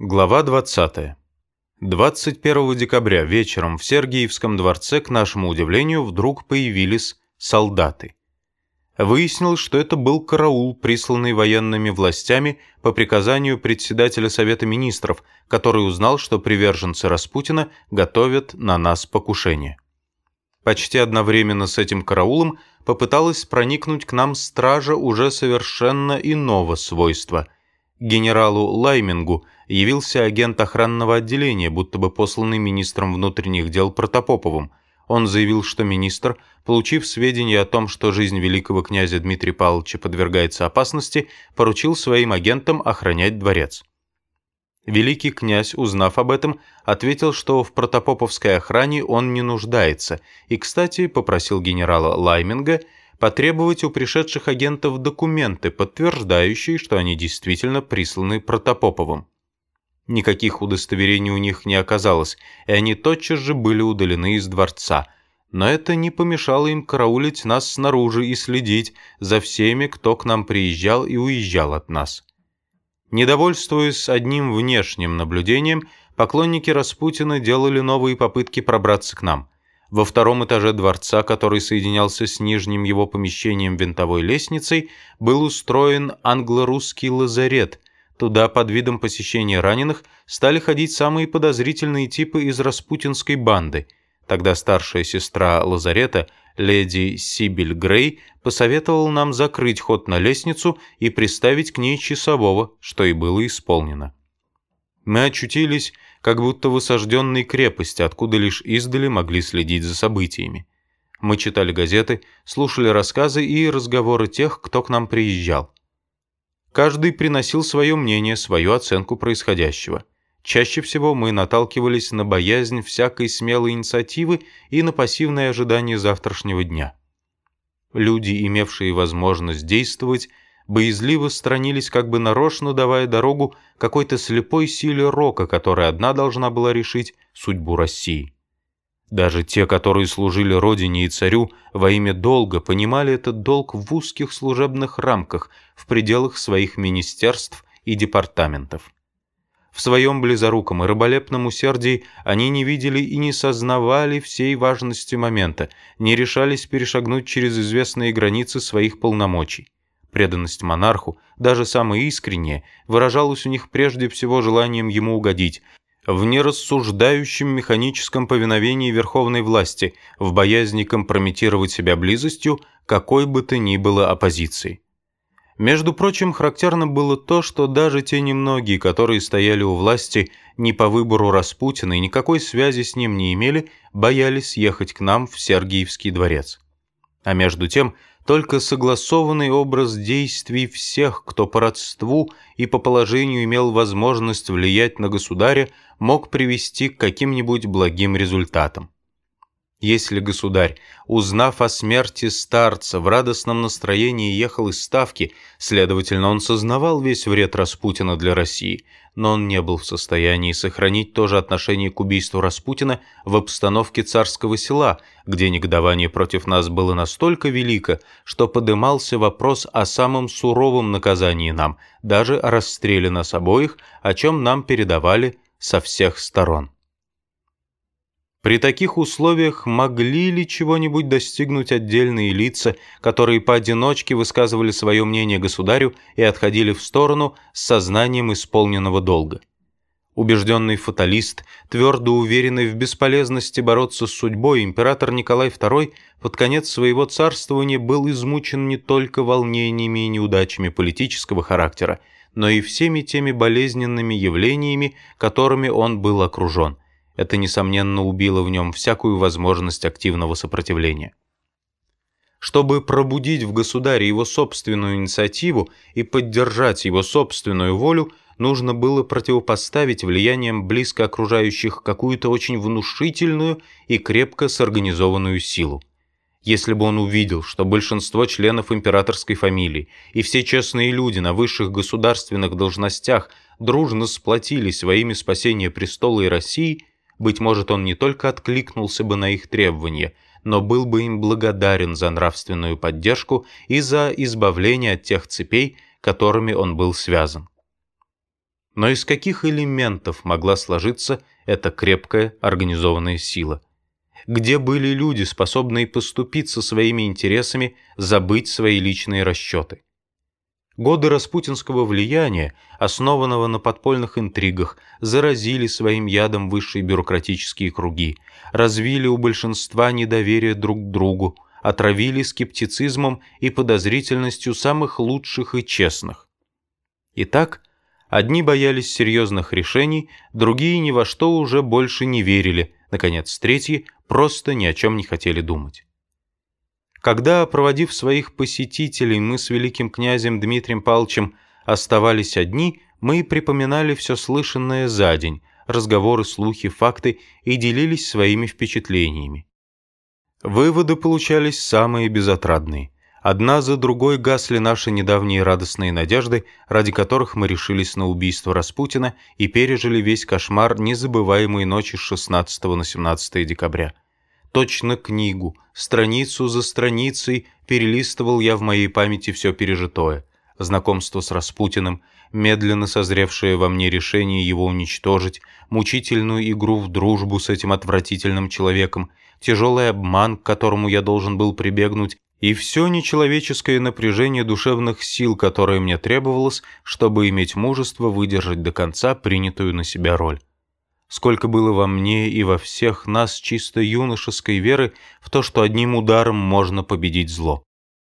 Глава 20. 21 декабря вечером в Сергиевском дворце, к нашему удивлению, вдруг появились солдаты. Выяснилось, что это был караул, присланный военными властями по приказанию председателя Совета Министров, который узнал, что приверженцы Распутина готовят на нас покушение. Почти одновременно с этим караулом попыталась проникнуть к нам стража уже совершенно иного свойства – генералу Лаймингу явился агент охранного отделения, будто бы посланный министром внутренних дел Протопоповым. Он заявил, что министр, получив сведения о том, что жизнь великого князя Дмитрия Павловича подвергается опасности, поручил своим агентам охранять дворец. Великий князь, узнав об этом, ответил, что в протопоповской охране он не нуждается, и, кстати, попросил генерала Лайминга – потребовать у пришедших агентов документы, подтверждающие, что они действительно присланы Протопоповым. Никаких удостоверений у них не оказалось, и они тотчас же были удалены из дворца. Но это не помешало им караулить нас снаружи и следить за всеми, кто к нам приезжал и уезжал от нас. Недовольствуясь одним внешним наблюдением, поклонники Распутина делали новые попытки пробраться к нам – во втором этаже дворца, который соединялся с нижним его помещением винтовой лестницей, был устроен англо-русский лазарет. Туда под видом посещения раненых стали ходить самые подозрительные типы из распутинской банды. Тогда старшая сестра лазарета, леди Сибель Грей, посоветовала нам закрыть ход на лестницу и приставить к ней часового, что и было исполнено. Мы очутились как будто в осажденной крепости, откуда лишь издали могли следить за событиями. Мы читали газеты, слушали рассказы и разговоры тех, кто к нам приезжал. Каждый приносил свое мнение, свою оценку происходящего. Чаще всего мы наталкивались на боязнь всякой смелой инициативы и на пассивное ожидание завтрашнего дня. Люди, имевшие возможность действовать, боязливо странились, как бы нарочно давая дорогу какой-то слепой силе рока, которая одна должна была решить судьбу России. Даже те, которые служили родине и царю во имя долга, понимали этот долг в узких служебных рамках, в пределах своих министерств и департаментов. В своем близоруком и рыболепном усердии они не видели и не сознавали всей важности момента, не решались перешагнуть через известные границы своих полномочий. Преданность монарху, даже самая искренняя, выражалась у них прежде всего желанием ему угодить, в нерассуждающем механическом повиновении верховной власти, в боязни компрометировать себя близостью какой бы то ни было оппозиции. Между прочим, характерно было то, что даже те немногие, которые стояли у власти не по выбору Распутина и никакой связи с ним не имели, боялись ехать к нам в Сергиевский дворец. А между тем, только согласованный образ действий всех, кто по родству и по положению имел возможность влиять на государя, мог привести к каким-нибудь благим результатам. Если государь, узнав о смерти старца, в радостном настроении ехал из Ставки, следовательно, он сознавал весь вред Распутина для России, но он не был в состоянии сохранить то же отношение к убийству Распутина в обстановке царского села, где негодование против нас было настолько велико, что подымался вопрос о самом суровом наказании нам, даже о расстреле нас обоих, о чем нам передавали со всех сторон. При таких условиях могли ли чего-нибудь достигнуть отдельные лица, которые поодиночке высказывали свое мнение государю и отходили в сторону с сознанием исполненного долга? Убежденный фаталист, твердо уверенный в бесполезности бороться с судьбой, император Николай II под конец своего царствования был измучен не только волнениями и неудачами политического характера, но и всеми теми болезненными явлениями, которыми он был окружен – это, несомненно, убило в нем всякую возможность активного сопротивления. Чтобы пробудить в государе его собственную инициативу и поддержать его собственную волю, нужно было противопоставить влиянием близко окружающих какую-то очень внушительную и крепко сорганизованную силу. Если бы он увидел, что большинство членов императорской фамилии и все честные люди на высших государственных должностях дружно сплотились во имя спасения престола и России, быть может, он не только откликнулся бы на их требования, но был бы им благодарен за нравственную поддержку и за избавление от тех цепей, которыми он был связан. Но из каких элементов могла сложиться эта крепкая организованная сила? Где были люди, способные поступиться своими интересами, забыть свои личные расчеты? Годы распутинского влияния, основанного на подпольных интригах, заразили своим ядом высшие бюрократические круги, развили у большинства недоверие друг к другу, отравили скептицизмом и подозрительностью самых лучших и честных. Итак, одни боялись серьезных решений, другие ни во что уже больше не верили, наконец, третьи просто ни о чем не хотели думать. Когда, проводив своих посетителей, мы с великим князем Дмитрием Павловичем оставались одни, мы припоминали все слышанное за день, разговоры, слухи, факты и делились своими впечатлениями. Выводы получались самые безотрадные. Одна за другой гасли наши недавние радостные надежды, ради которых мы решились на убийство Распутина и пережили весь кошмар незабываемой ночи с 16 на 17 декабря. Точно книгу, страницу за страницей перелистывал я в моей памяти все пережитое. Знакомство с Распутиным, медленно созревшее во мне решение его уничтожить, мучительную игру в дружбу с этим отвратительным человеком, тяжелый обман, к которому я должен был прибегнуть, и все нечеловеческое напряжение душевных сил, которое мне требовалось, чтобы иметь мужество выдержать до конца принятую на себя роль сколько было во мне и во всех нас чисто юношеской веры в то, что одним ударом можно победить зло.